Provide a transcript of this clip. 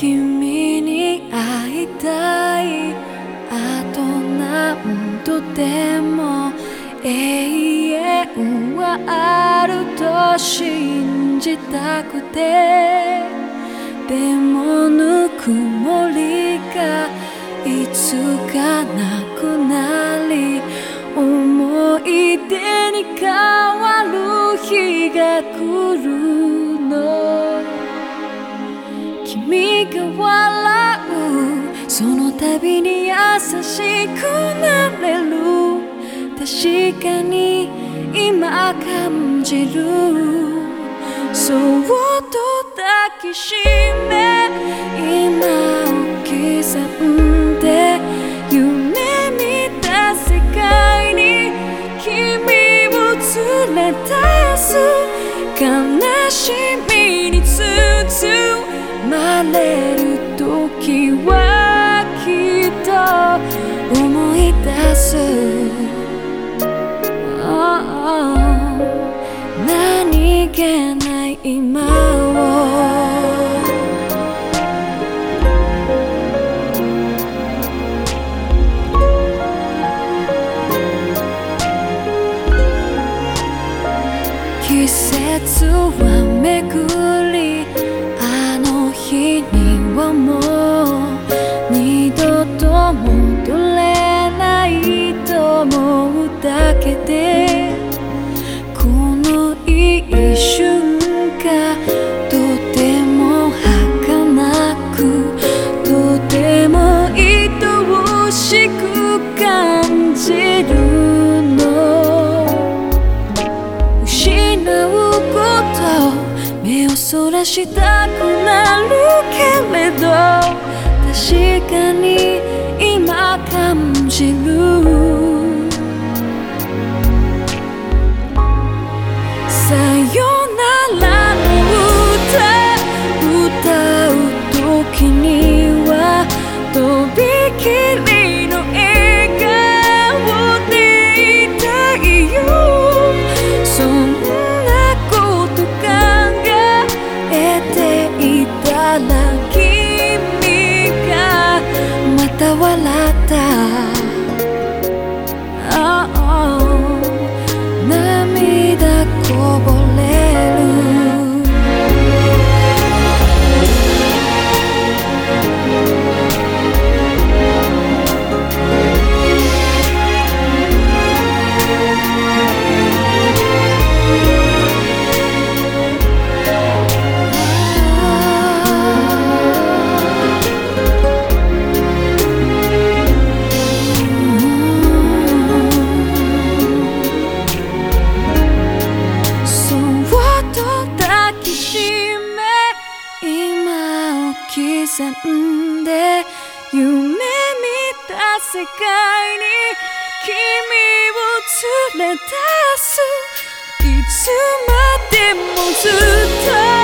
君に会いたいあと何度でも永遠はあると信じたくてでもぬくもりがいつかなくなり思い出に変わる日が来る君が笑う。その度に優しくなれる。確かに今感じる。そっと抱きしめ今置き去って夢見た世界に君を連れ出す。悲しみまれる時はきっと思い出す、oh, 何気ない今を。季節は巡りの日にはもう二度と戻れないと思うだけでこの一瞬がとても儚くとても愛おしく感じる。そらしたくなるけれど確かに今感じる涙こ刻んで夢見た世界に君を連れ出す。いつまでもずっと